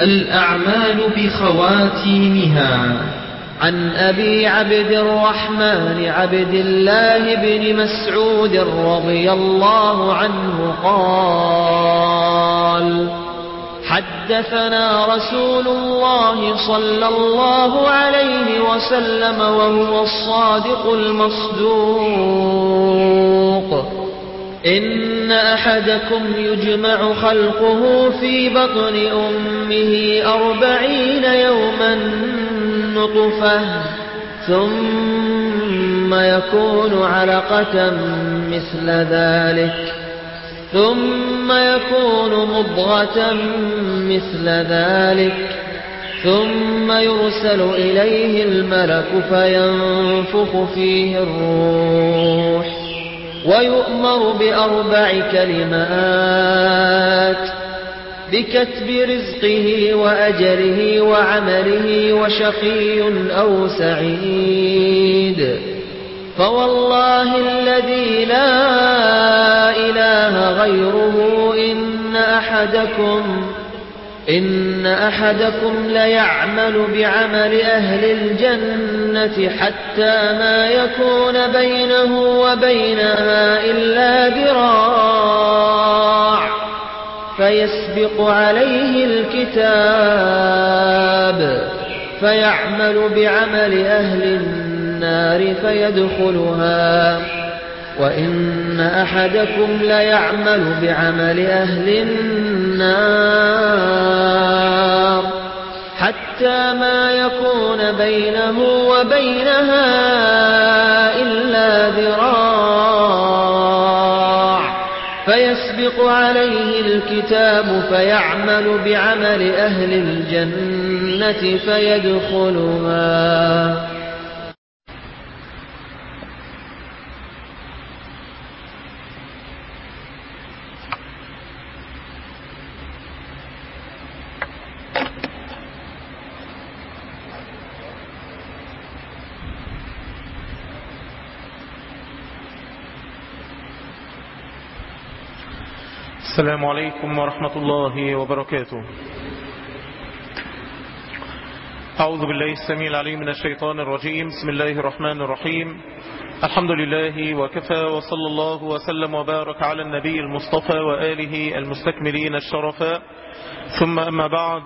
الأعمال بخواتيمها عن أبي عبد الرحمن عبد الله بن مسعود رضي الله عنه قال حدثنا رسول الله صلى الله عليه وسلم وهو الصادق المصدوق. إن أحدكم يجمع خلقه في بطن أمه أربعين يوما نطفة ثم يكون علقة مثل ذلك ثم يكون مضغة مثل ذلك ثم يرسل إليه الملك فينفخ فيه الروح. ويؤمر بأربع كلمات بكتب رزقه وأجله وعمله وشقي أو سعيد فوالله الذي لا إله غيره إن أحدكم إن أحدكم ليعمل بعمل أهل الجنة حتى ما يكون بينه وبينها إلا ذراع فيسبق عليه الكتاب فيعمل بعمل أهل النار فيدخلها وإن أحدكم ليعمل بعمل أهل النار حتى ما يكون بينه وبينها إلا ذراع فيسبق عليه الكتاب فيعمل بعمل أهل الجنة فيدخلها السلام عليكم ورحمة الله وبركاته. أعوذ بالله السميع العليم من الشيطان الرجيم. بسم الله الرحمن الرحيم. الحمد لله وكفى وصلى الله وسلم وبارك على النبي المصطفى وآله المستكملين الشرفاء ثم أما بعد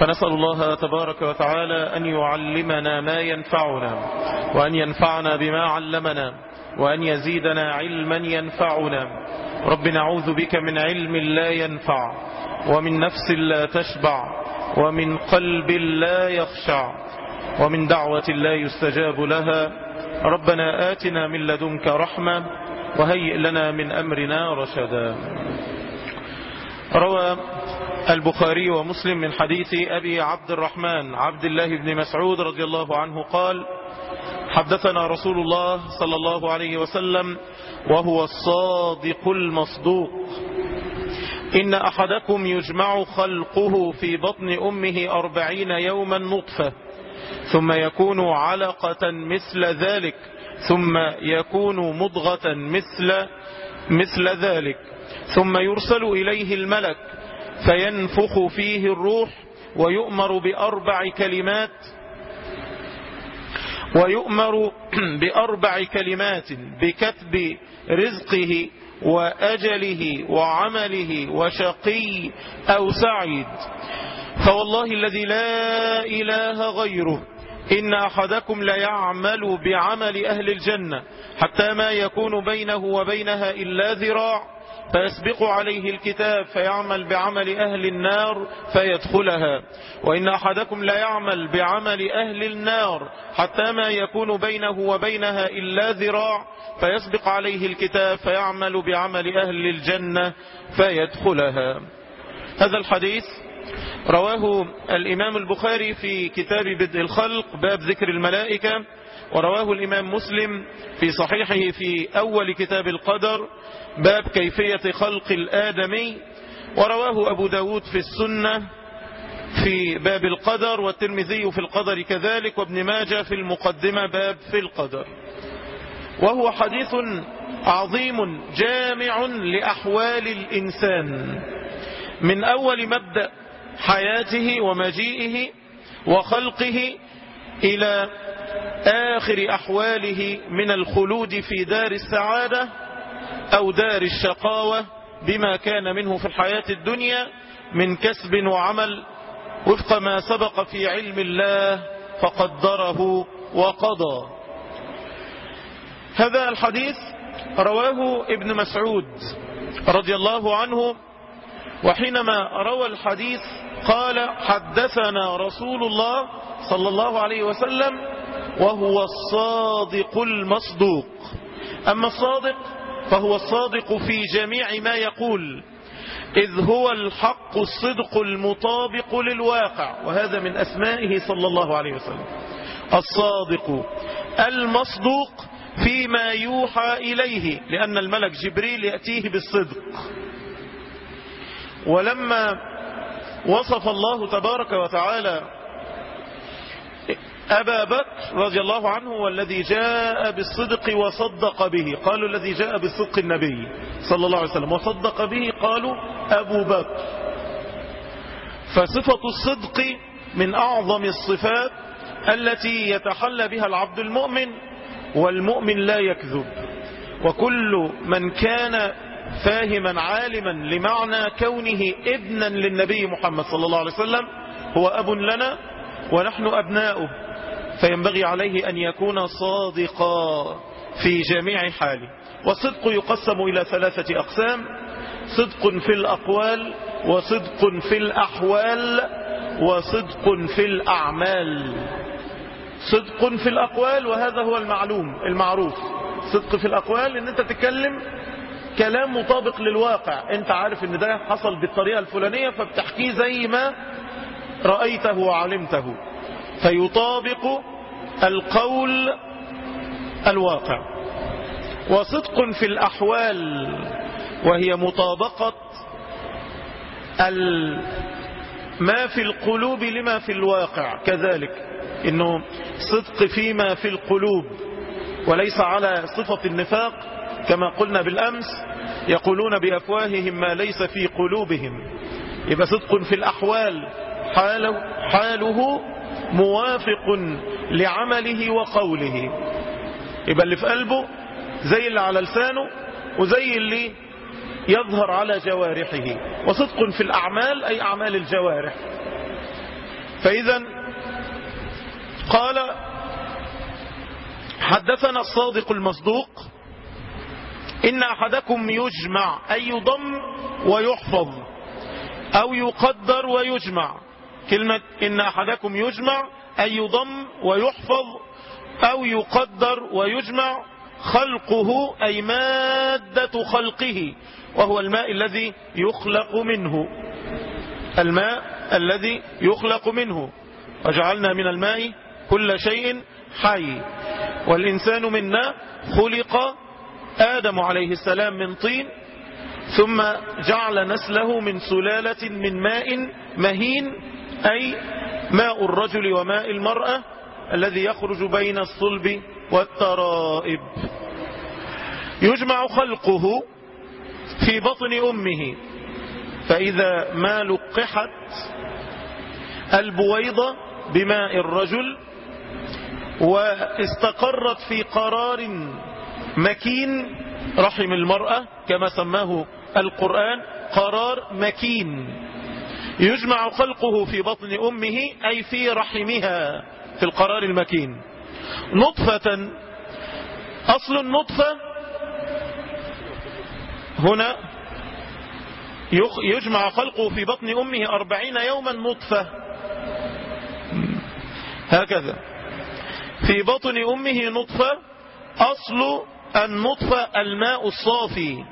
فنسأل الله تبارك وتعالى أن يعلمنا ما ينفعنا وأن ينفعنا بما علمنا وأن يزيدنا علما ينفعنا. رب نعوذ بك من علم لا ينفع ومن نفس لا تشبع ومن قلب لا يخشع ومن دعوة لا يستجاب لها. ربنا آتنا من لدنك رحمة وهيئ لنا من أمرنا رشدا. روى البخاري ومسلم من حديث أبي عبد الرحمن عبد الله بن مسعود رضي الله عنه قال حدثنا رسول الله صلى الله عليه وسلم وهو الصادق المصدوق. إن أحدكم يجمع خلقه في بطن أمه أربعين يوما نطفة ثم يكون علقة مثل ذلك ثم يكون مضغة مثل مثل ذلك ثم يرسل إليه الملك فينفخ فيه الروح ويؤمر بأربع كلمات ويؤمر بأربع كلمات بكتب رزقه وأجله وعمله وشقي أو سعيد. فوالله الذي لا إله غيره إن أحدكم ليعمل بعمل أهل الجنة حتى ما يكون بينه وبينها إلا ذراع. فيسبق عليه الكتاب فيعمل بعمل أهل النار فيدخلها. وإن أحدكم لا يعمل بعمل أهل النار حتى ما يكون بينه وبينها إلا ذراع فيسبق عليه الكتاب فيعمل بعمل أهل الجنة فيدخلها. هذا الحديث رواه الإمام البخاري في كتاب بدء الخلق باب ذكر الملائكة. ورواه الإمام مسلم في صحيحه في أول كتاب القدر باب كيفية خلق الآدمي. ورواه أبو داود في السنة في باب القدر والترمذي في القدر كذلك وابن ماجة في المقدمة باب في القدر. وهو حديث عظيم جامع لأحوال الإنسان. من أول مبدأ حياته ومجيئه وخلقه إلى آخر أحواله من الخلود في دار السعادة أو دار الشقاوة بما كان منه في الحياة الدنيا من كسب وعمل وفق ما سبق في علم الله فقدره وقضى. هذا الحديث رواه ابن مسعود رضي الله عنه وحينما روى الحديث قال حدثنا رسول الله صلى الله عليه وسلم وهو الصادق المصدوق. أما الصادق فهو الصادق في جميع ما يقول إذ هو الحق الصدق المطابق للواقع وهذا من أسمائه صلى الله عليه وسلم. الصادق المصدوق فيما يوحى إليه لأن الملك جبريل يأتيه بالصدق. ولما وصف الله تبارك وتعالى أبا بكر رضي الله عنه والذي جاء بالصدق وصدق به. قالوا الذي جاء بالصدق النبي صلى الله عليه وسلم. وصدق به قالوا أبو بكر. فصفة الصدق من أعظم الصفات التي يتحلى بها العبد المؤمن والمؤمن لا يكذب. وكل من كان فاهما عالما لمعنى كونه ابنا للنبي محمد صلى الله عليه وسلم هو أب لنا ونحن أبناؤه. فينبغي عليه أن يكون صادقا في جميع حاله. والصدق يقسم إلى ثلاثة أقسام صدق في الأقوال وصدق في الأحوال وصدق في الأعمال. صدق في الأقوال وهذا هو المعلوم المعروف. صدق في الأقوال إن أنت تتكلم كلام مطابق للواقع. أنت عارف إن ده حصل بالطريقة الفلانية فبتحكيه زي ما رأيته وعلمته. فيطابق القول الواقع. وصدق في الأحوال وهي مطابقة ما في القلوب لما في الواقع. كذلك إنه صدق فيما في القلوب وليس على صفة النفاق كما قلنا بالأمس يقولون بأفواههم ما ليس في قلوبهم. يبقى صدق في الأحوال حاله, حاله موافق لعمله وقوله. يبقى اللي في قلبه زي اللي على لسانه وزي اللي يظهر على جوارحه. وصدق في الأعمال أي أعمال الجوارح. فإذا قال حدثنا الصادق المصدوق إن أحدكم يجمع أي يضم ويحفظ أو يقدر ويجمع. كلمة إن أحدكم يجمع أي يضم ويحفظ أو يقدر ويجمع خلقه أي مادة خلقه وهو الماء الذي يخلق منه. الماء الذي يخلق منه. وجعلنا من الماء كل شيء حي. والإنسان منا خلق آدم عليه السلام من طين ثم جعل نسله من سلالة من ماء مهين أي ماء الرجل وماء المرأة الذي يخرج بين الصلب والترائب. يجمع خلقه في بطن أمه. فإذا ما لقحت البويضة بماء الرجل واستقرت في قرار مكين رحم المرأة كما سماه القرآن قرار مكين. يجمع خلقه في بطن أمه أي في رحمها في القرار المكين. نطفة أصل النطفة هنا يجمع خلقه في بطن أمه أربعين يوما نطفة. هكذا. في بطن أمه نطفة أصل النطفة الماء الصافي.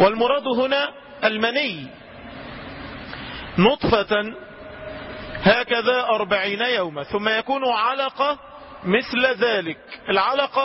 والمراد هنا المني. نطفة هكذا أربعين يوما ثم يكون علقة مثل ذلك. العلقة